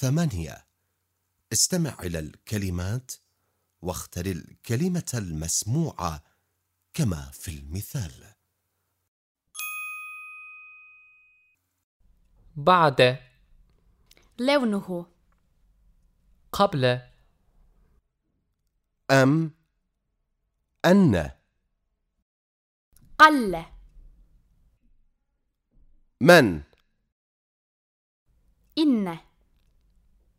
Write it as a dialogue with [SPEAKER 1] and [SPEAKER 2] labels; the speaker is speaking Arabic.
[SPEAKER 1] ثمانية استمع إلى الكلمات واختر الكلمة المسموعة كما في المثال.
[SPEAKER 2] بعد.
[SPEAKER 3] لونه.
[SPEAKER 2] قبل.
[SPEAKER 1] أم. أن.
[SPEAKER 3] قل.
[SPEAKER 1] من؟
[SPEAKER 3] إن.